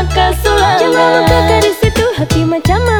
maka sulam Jangan lupakan di itu hati macam mana?